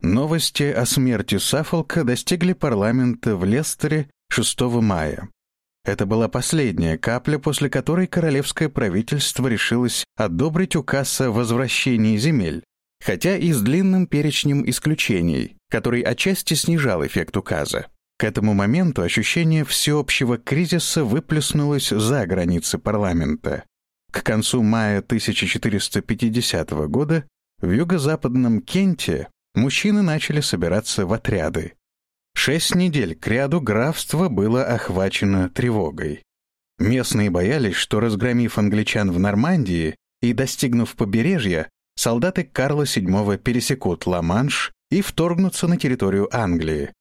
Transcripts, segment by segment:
Новости о смерти Саффолка достигли парламента в Лестере 6 мая. Это была последняя капля, после которой королевское правительство решилось одобрить указ о возвращении земель, хотя и с длинным перечнем исключений, который отчасти снижал эффект указа. К этому моменту ощущение всеобщего кризиса выплеснулось за границы парламента. К концу мая 1450 года в юго-западном Кенте мужчины начали собираться в отряды. Шесть недель к ряду графство было охвачено тревогой. Местные боялись, что, разгромив англичан в Нормандии и достигнув побережья, солдаты Карла VII пересекут Ла-Манш и вторгнутся на территорию Англии.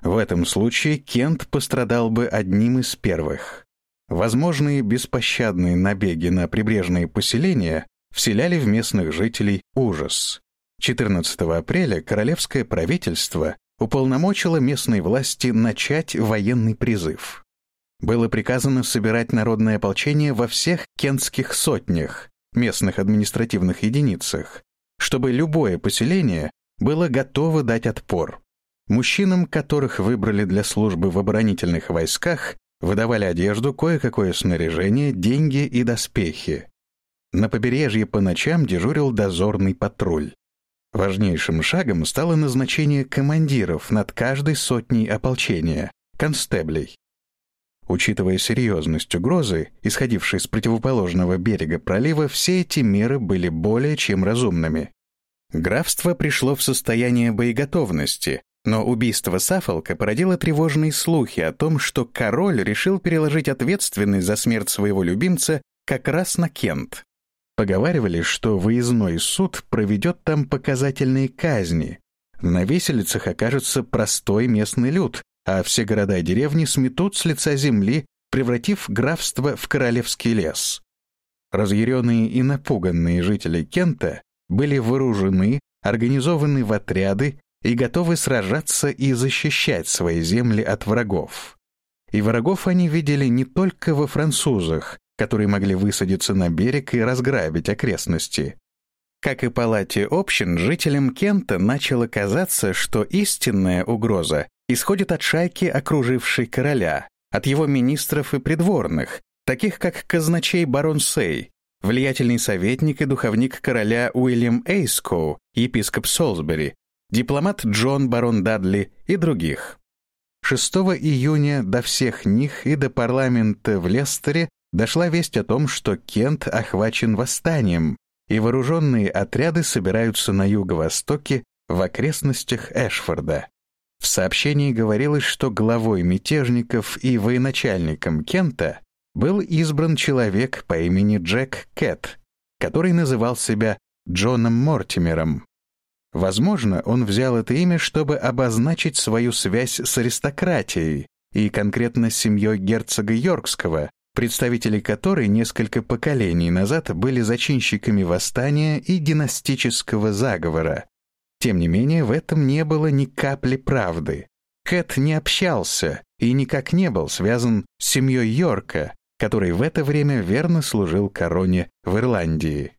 В этом случае Кент пострадал бы одним из первых. Возможные беспощадные набеги на прибрежные поселения вселяли в местных жителей ужас. 14 апреля королевское правительство уполномочила местной власти начать военный призыв. Было приказано собирать народное ополчение во всех кентских сотнях, местных административных единицах, чтобы любое поселение было готово дать отпор. Мужчинам, которых выбрали для службы в оборонительных войсках, выдавали одежду, кое-какое снаряжение, деньги и доспехи. На побережье по ночам дежурил дозорный патруль. Важнейшим шагом стало назначение командиров над каждой сотней ополчения, констеблей. Учитывая серьезность угрозы, исходившей с противоположного берега пролива, все эти меры были более чем разумными. Графство пришло в состояние боеготовности, но убийство Сафолка породило тревожные слухи о том, что король решил переложить ответственность за смерть своего любимца как раз на Кент. Поговаривали, что выездной суд проведет там показательные казни. На виселицах окажется простой местный люд, а все города и деревни сметут с лица земли, превратив графство в королевский лес. Разъяренные и напуганные жители Кента были вооружены, организованы в отряды и готовы сражаться и защищать свои земли от врагов. И врагов они видели не только во французах, которые могли высадиться на берег и разграбить окрестности. Как и палате общин, жителям Кента начало казаться, что истинная угроза исходит от шайки, окружившей короля, от его министров и придворных, таких как казначей барон Сей, влиятельный советник и духовник короля Уильям Эйскоу, епископ Солсбери, дипломат Джон барон Дадли и других. 6 июня до всех них и до парламента в Лестере дошла весть о том, что Кент охвачен восстанием, и вооруженные отряды собираются на юго-востоке в окрестностях Эшфорда. В сообщении говорилось, что главой мятежников и военачальником Кента был избран человек по имени Джек Кэт, который называл себя Джоном Мортимером. Возможно, он взял это имя, чтобы обозначить свою связь с аристократией и конкретно семьей герцога Йоркского, представители которой несколько поколений назад были зачинщиками восстания и династического заговора. Тем не менее, в этом не было ни капли правды. Кэт не общался и никак не был связан с семьей Йорка, который в это время верно служил короне в Ирландии.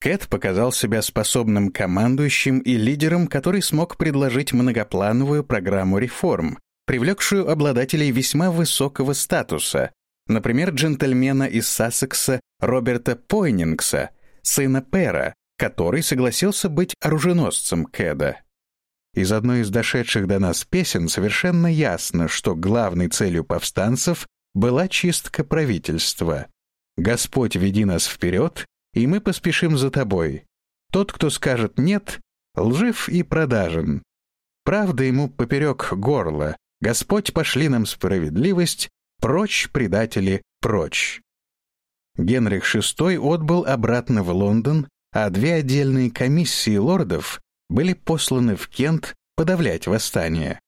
Кэт показал себя способным командующим и лидером, который смог предложить многоплановую программу реформ, привлекшую обладателей весьма высокого статуса, Например, джентльмена из Сассекса Роберта Пойнингса, сына Пера, который согласился быть оруженосцем Кэда. Из одной из дошедших до нас песен совершенно ясно, что главной целью повстанцев была чистка правительства. «Господь, веди нас вперед, и мы поспешим за тобой. Тот, кто скажет «нет», лжив и продажен. Правда ему поперек горла. Господь, пошли нам справедливость, Прочь, предатели, прочь. Генрих VI отбыл обратно в Лондон, а две отдельные комиссии лордов были посланы в Кент подавлять восстание.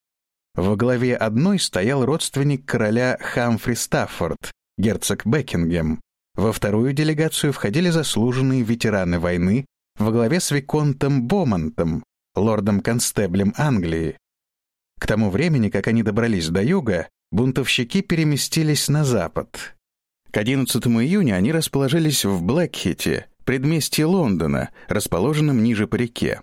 Во главе одной стоял родственник короля Хамфри Стаффорд, герцог Бекингем. Во вторую делегацию входили заслуженные ветераны войны во главе с Виконтом Бомонтом, лордом-констеблем Англии. К тому времени, как они добрались до юга, бунтовщики переместились на запад. К 11 июня они расположились в Блэкхите, предместье Лондона, расположенном ниже по реке.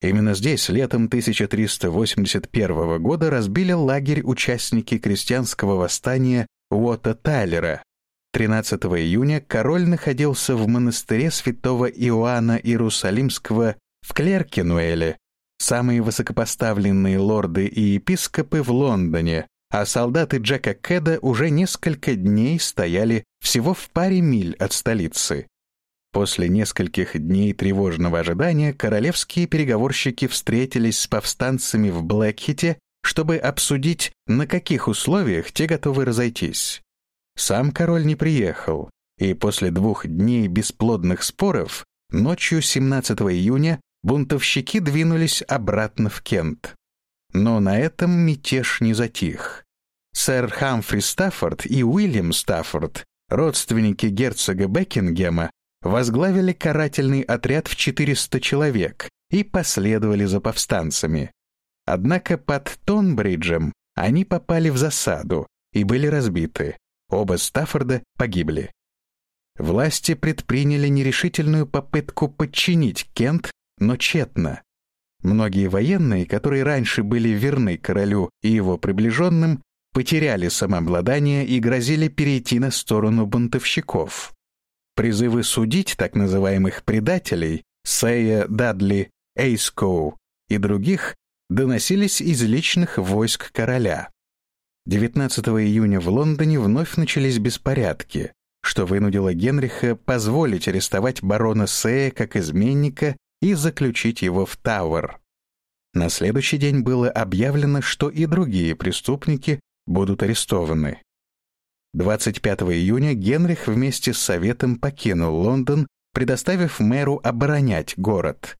Именно здесь летом 1381 года разбили лагерь участники крестьянского восстания Уотта Тайлера. 13 июня король находился в монастыре святого Иоанна Иерусалимского в Клеркенуэле, самые высокопоставленные лорды и епископы в Лондоне, а солдаты Джека Кэда уже несколько дней стояли всего в паре миль от столицы. После нескольких дней тревожного ожидания королевские переговорщики встретились с повстанцами в Блэкхите, чтобы обсудить, на каких условиях те готовы разойтись. Сам король не приехал, и после двух дней бесплодных споров ночью 17 июня бунтовщики двинулись обратно в Кент. Но на этом мятеж не затих. Сэр Хамфри Стаффорд и Уильям Стаффорд, родственники герцога Бекингема, возглавили карательный отряд в 400 человек и последовали за повстанцами. Однако под Тонбриджем они попали в засаду и были разбиты. Оба Стаффорда погибли. Власти предприняли нерешительную попытку подчинить Кент, но тщетно. Многие военные, которые раньше были верны королю и его приближенным, потеряли самообладание и грозили перейти на сторону бунтовщиков. Призывы судить так называемых предателей Сея, Дадли, Эйскоу и других доносились из личных войск короля. 19 июня в Лондоне вновь начались беспорядки, что вынудило Генриха позволить арестовать барона Сея как изменника и заключить его в Тауэр. На следующий день было объявлено, что и другие преступники будут арестованы. 25 июня Генрих вместе с Советом покинул Лондон, предоставив мэру оборонять город.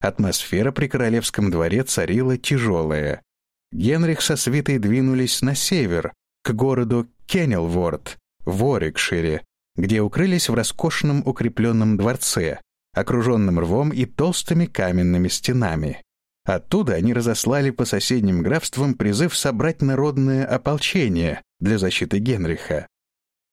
Атмосфера при королевском дворе царила тяжелая. Генрих со свитой двинулись на север, к городу Кеннелворд, в Орикшире, где укрылись в роскошном укрепленном дворце, окруженном рвом и толстыми каменными стенами. Оттуда они разослали по соседним графствам призыв собрать народное ополчение для защиты Генриха.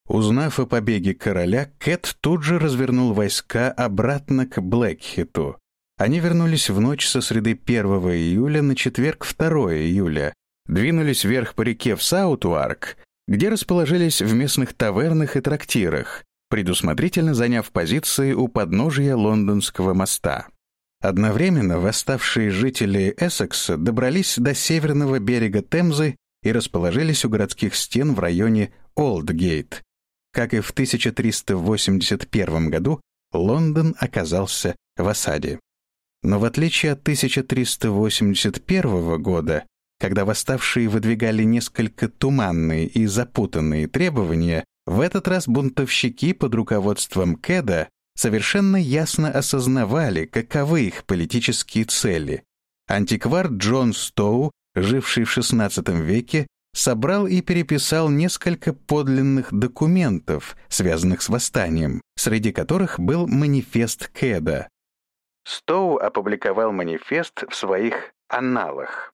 Узнав о побеге короля, Кэт тут же развернул войска обратно к Блэкхиту. Они вернулись в ночь со среды 1 июля на четверг 2 июля, двинулись вверх по реке в Саутуарк, где расположились в местных тавернах и трактирах, предусмотрительно заняв позиции у подножия лондонского моста. Одновременно восставшие жители Эссекса добрались до северного берега Темзы и расположились у городских стен в районе Олдгейт. Как и в 1381 году, Лондон оказался в осаде. Но в отличие от 1381 года, когда восставшие выдвигали несколько туманные и запутанные требования, в этот раз бунтовщики под руководством Кеда совершенно ясно осознавали, каковы их политические цели. Антиквар Джон Стоу, живший в XVI веке, собрал и переписал несколько подлинных документов, связанных с восстанием, среди которых был манифест Кеда. Стоу опубликовал манифест в своих «Анналах».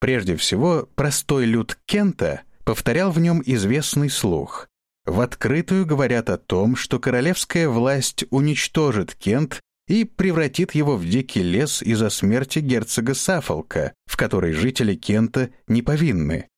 Прежде всего, простой люд Кента повторял в нем известный слух в открытую говорят о том, что королевская власть уничтожит Кент и превратит его в дикий лес из-за смерти герцога Сафолка, в которой жители Кента не повинны.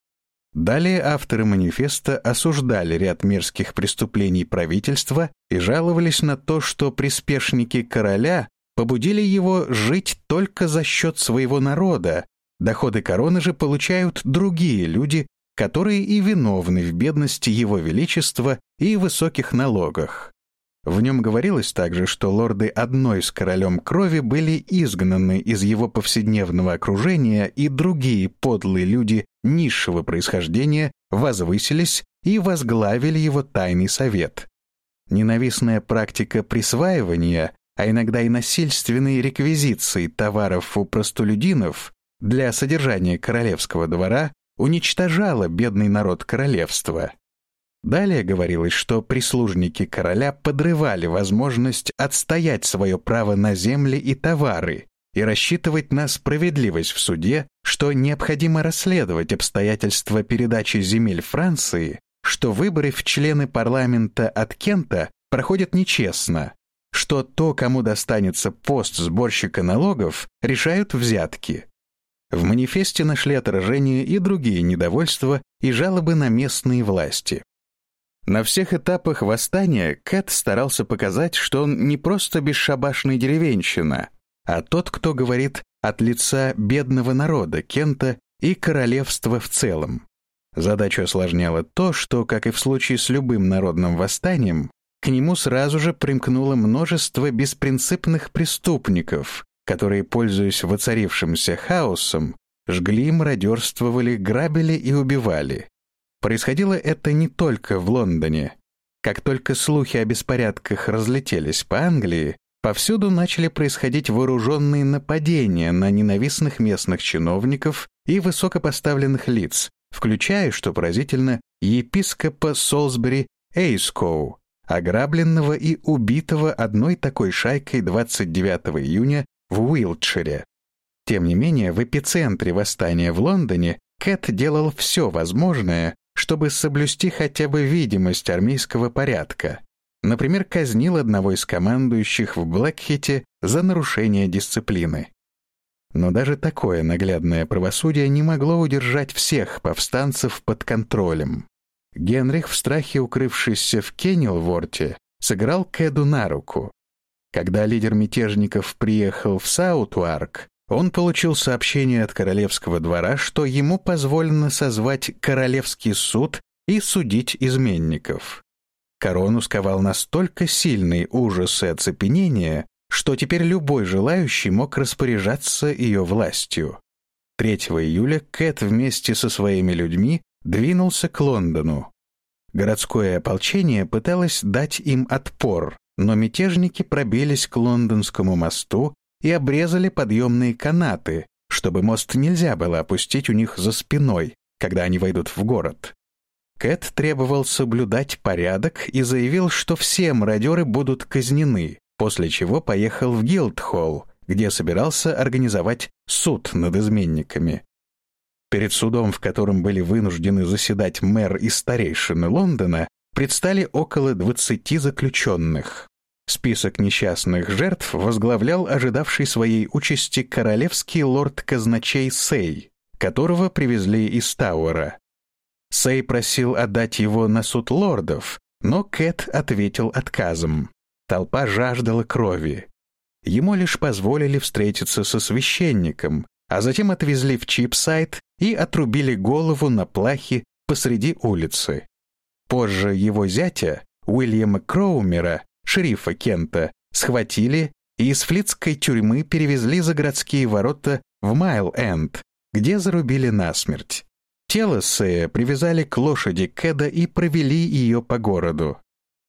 Далее авторы манифеста осуждали ряд мерзких преступлений правительства и жаловались на то, что приспешники короля побудили его жить только за счет своего народа, доходы короны же получают другие люди, которые и виновны в бедности Его Величества и высоких налогах. В нем говорилось также, что лорды одной с королем крови были изгнаны из его повседневного окружения, и другие подлые люди низшего происхождения возвысились и возглавили его тайный совет. Ненавистная практика присваивания, а иногда и насильственной реквизиции товаров у простолюдинов для содержания королевского двора уничтожала бедный народ королевства. Далее говорилось, что прислужники короля подрывали возможность отстоять свое право на земли и товары и рассчитывать на справедливость в суде, что необходимо расследовать обстоятельства передачи земель Франции, что выборы в члены парламента от Кента проходят нечестно, что то, кому достанется пост сборщика налогов, решают взятки. В манифесте нашли отражение и другие недовольства и жалобы на местные власти. На всех этапах восстания Кэт старался показать, что он не просто бесшабашный деревенщина, а тот, кто говорит от лица бедного народа Кента и королевства в целом. Задачу осложняло то, что, как и в случае с любым народным восстанием, к нему сразу же примкнуло множество беспринципных преступников, которые, пользуясь воцарившимся хаосом, жгли, мародерствовали, грабили и убивали. Происходило это не только в Лондоне. Как только слухи о беспорядках разлетелись по Англии, повсюду начали происходить вооруженные нападения на ненавистных местных чиновников и высокопоставленных лиц, включая, что поразительно, епископа Солсбери Эйскоу, ограбленного и убитого одной такой шайкой 29 июня в Уилтшире. Тем не менее, в эпицентре восстания в Лондоне Кэт делал все возможное, чтобы соблюсти хотя бы видимость армейского порядка. Например, казнил одного из командующих в Блэкхите за нарушение дисциплины. Но даже такое наглядное правосудие не могло удержать всех повстанцев под контролем. Генрих, в страхе укрывшийся в Кеннелворте, сыграл Кэду на руку. Когда лидер мятежников приехал в Саутуарк, он получил сообщение от королевского двора, что ему позволено созвать королевский суд и судить изменников. Корону сковал настолько сильный ужас и оцепенение, что теперь любой желающий мог распоряжаться ее властью. 3 июля Кэт вместе со своими людьми двинулся к Лондону. Городское ополчение пыталось дать им отпор, но мятежники пробились к лондонскому мосту и обрезали подъемные канаты, чтобы мост нельзя было опустить у них за спиной, когда они войдут в город. Кэт требовал соблюдать порядок и заявил, что все мародеры будут казнены, после чего поехал в Гилдхолл, где собирался организовать суд над изменниками. Перед судом, в котором были вынуждены заседать мэр и старейшины Лондона, предстали около 20 заключенных. Список несчастных жертв возглавлял ожидавший своей участи королевский лорд-казначей Сей, которого привезли из Тауэра. Сей просил отдать его на суд лордов, но Кэт ответил отказом. Толпа жаждала крови. Ему лишь позволили встретиться со священником, а затем отвезли в Чипсайд и отрубили голову на плахе посреди улицы. Позже его зятя, Уильяма Кроумера, шерифа Кента, схватили и из флицкой тюрьмы перевезли за городские ворота в Майл-Энд, где зарубили насмерть. Тело Сэя привязали к лошади Кэда и провели ее по городу.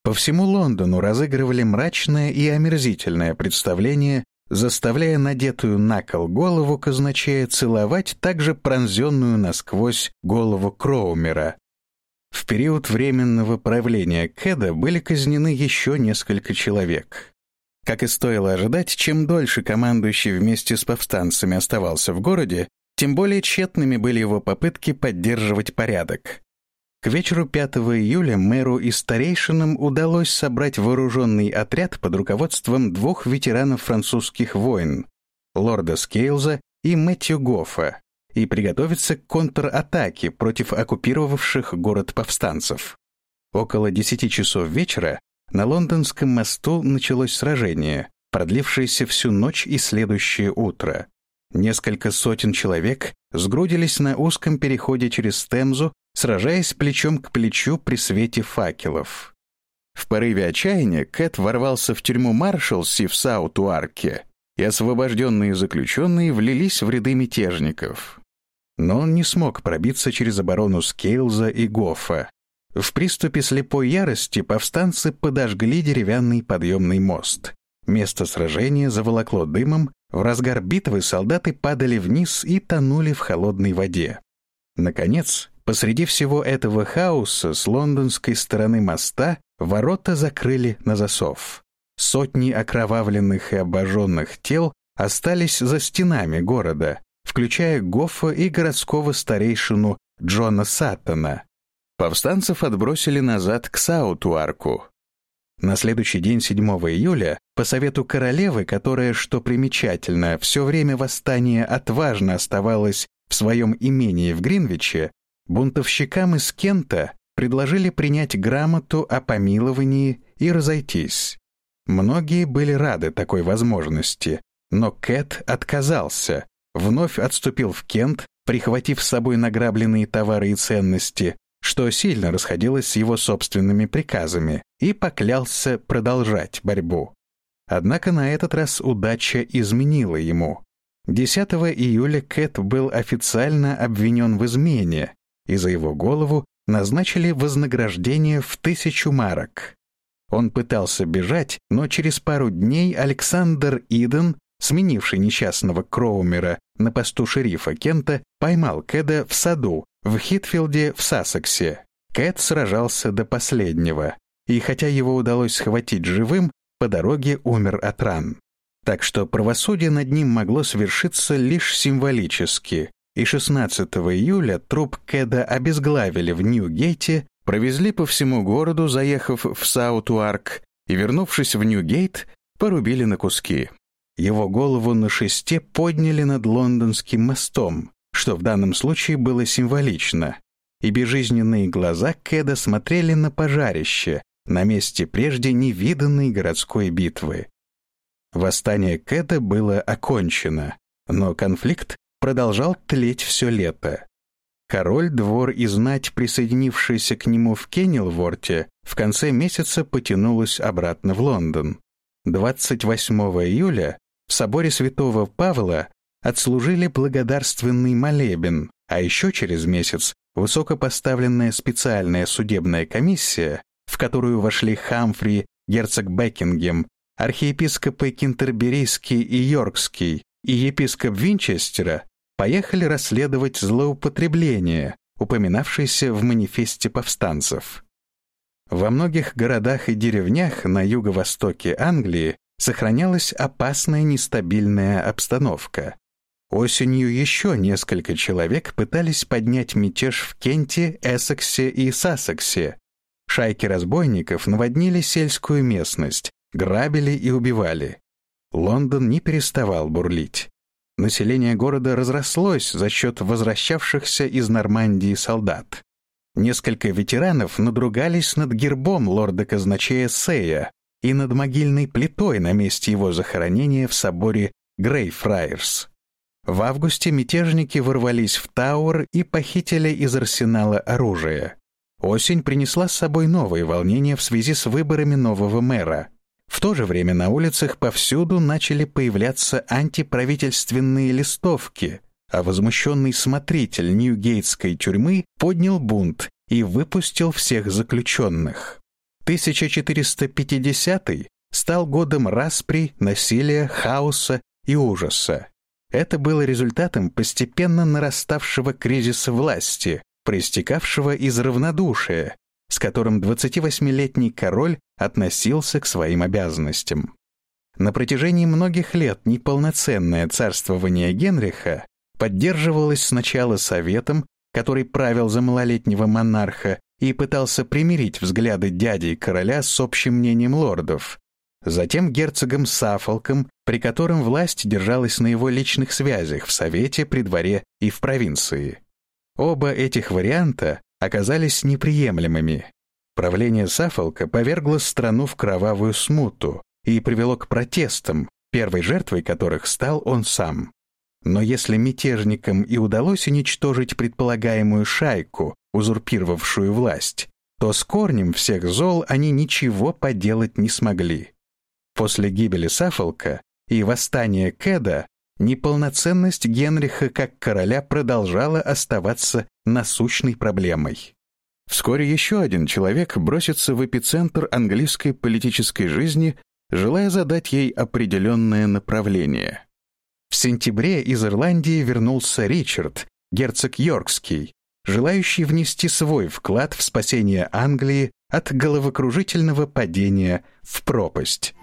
По всему Лондону разыгрывали мрачное и омерзительное представление, заставляя надетую на кол голову казначея целовать также пронзенную насквозь голову Кроумера. В период временного правления Кэда были казнены еще несколько человек. Как и стоило ожидать, чем дольше командующий вместе с повстанцами оставался в городе, тем более тщетными были его попытки поддерживать порядок. К вечеру 5 июля мэру и старейшинам удалось собрать вооруженный отряд под руководством двух ветеранов французских войн — лорда Скейлза и Мэтью Гоффа, и приготовиться к контратаке против оккупировавших город повстанцев. Около 10 часов вечера на Лондонском мосту началось сражение, продлившееся всю ночь и следующее утро. Несколько сотен человек сгрудились на узком переходе через Темзу сражаясь плечом к плечу при свете факелов. В порыве отчаяния Кэт ворвался в тюрьму Маршалси в Саут-Уарке, и освобожденные заключенные влились в ряды мятежников. Но он не смог пробиться через оборону Скейлза и Гофа. В приступе слепой ярости повстанцы подожгли деревянный подъемный мост. Место сражения заволокло дымом, в разгар битвы солдаты падали вниз и тонули в холодной воде. Наконец, Посреди всего этого хаоса с лондонской стороны моста ворота закрыли на засов. Сотни окровавленных и обожженных тел остались за стенами города, включая Гоффа и городского старейшину Джона Саттона. Повстанцев отбросили назад к Саутуарку. На следующий день, 7 июля, по совету королевы, которая, что примечательно, все время восстания отважно оставалась в своем имении в Гринвиче, бунтовщикам из Кента предложили принять грамоту о помиловании и разойтись. Многие были рады такой возможности, но Кэт отказался, вновь отступил в Кент, прихватив с собой награбленные товары и ценности, что сильно расходилось с его собственными приказами, и поклялся продолжать борьбу. Однако на этот раз удача изменила ему. 10 июля Кэт был официально обвинен в измене, и за его голову назначили вознаграждение в тысячу марок. Он пытался бежать, но через пару дней Александр Иден, сменивший несчастного Кроумера на посту шерифа Кента, поймал Кэда в саду в Хитфилде в Сассексе. Кэт сражался до последнего, и хотя его удалось схватить живым, по дороге умер от ран. Так что правосудие над ним могло свершиться лишь символически, и 16 июля труп Кэда обезглавили в Нью-Гейте Провезли по всему городу, заехав в Саутуарк, и, вернувшись в Ньюгейт, порубили на куски. Его голову на шесте подняли над лондонским мостом, что в данном случае было символично, и безжизненные глаза Кэда смотрели на пожарище, на месте прежде невиданной городской битвы. Восстание Кэда было окончено, но конфликт продолжал тлеть все лето. Король, двор и знать, присоединившиеся к нему в Кеннелворте, в конце месяца потянулась обратно в Лондон. 28 июля в соборе святого Павла отслужили благодарственный молебен, а еще через месяц высокопоставленная специальная судебная комиссия, в которую вошли Хамфри, герцог Бекингем, архиепископы Кентерберийский и Йоркский и епископ Винчестера, поехали расследовать злоупотребление, упоминавшееся в манифесте повстанцев. Во многих городах и деревнях на юго-востоке Англии сохранялась опасная нестабильная обстановка. Осенью еще несколько человек пытались поднять мятеж в Кенте, Эссексе и Сассексе. Шайки разбойников наводнили сельскую местность, грабили и убивали. Лондон не переставал бурлить. Население города разрослось за счет возвращавшихся из Нормандии солдат. Несколько ветеранов надругались над гербом лорда-казначея Сея и над могильной плитой на месте его захоронения в соборе Грейфрайерс. В августе мятежники ворвались в Тауэр и похитили из арсенала оружие. Осень принесла с собой новые волнения в связи с выборами нового мэра — в то же время на улицах повсюду начали появляться антиправительственные листовки, а возмущенный смотритель Ньюгейтской тюрьмы поднял бунт и выпустил всех заключенных. 1450 стал годом распри, насилия, хаоса и ужаса. Это было результатом постепенно нараставшего кризиса власти, проистекавшего из равнодушия, с которым 28-летний король относился к своим обязанностям. На протяжении многих лет неполноценное царствование Генриха поддерживалось сначала советом, который правил за малолетнего монарха и пытался примирить взгляды дяди и короля с общим мнением лордов, затем герцогом Сафолком, при котором власть держалась на его личных связях в Совете, при дворе и в провинции. Оба этих варианта оказались неприемлемыми. Правление Сафолка повергло страну в кровавую смуту и привело к протестам, первой жертвой которых стал он сам. Но если мятежникам и удалось уничтожить предполагаемую шайку, узурпировавшую власть, то с корнем всех зол они ничего поделать не смогли. После гибели Сафолка и восстания Кеда неполноценность Генриха как короля продолжала оставаться насущной проблемой. Вскоре еще один человек бросится в эпицентр английской политической жизни, желая задать ей определенное направление. В сентябре из Ирландии вернулся Ричард, герцог Йоркский, желающий внести свой вклад в спасение Англии от головокружительного падения в пропасть.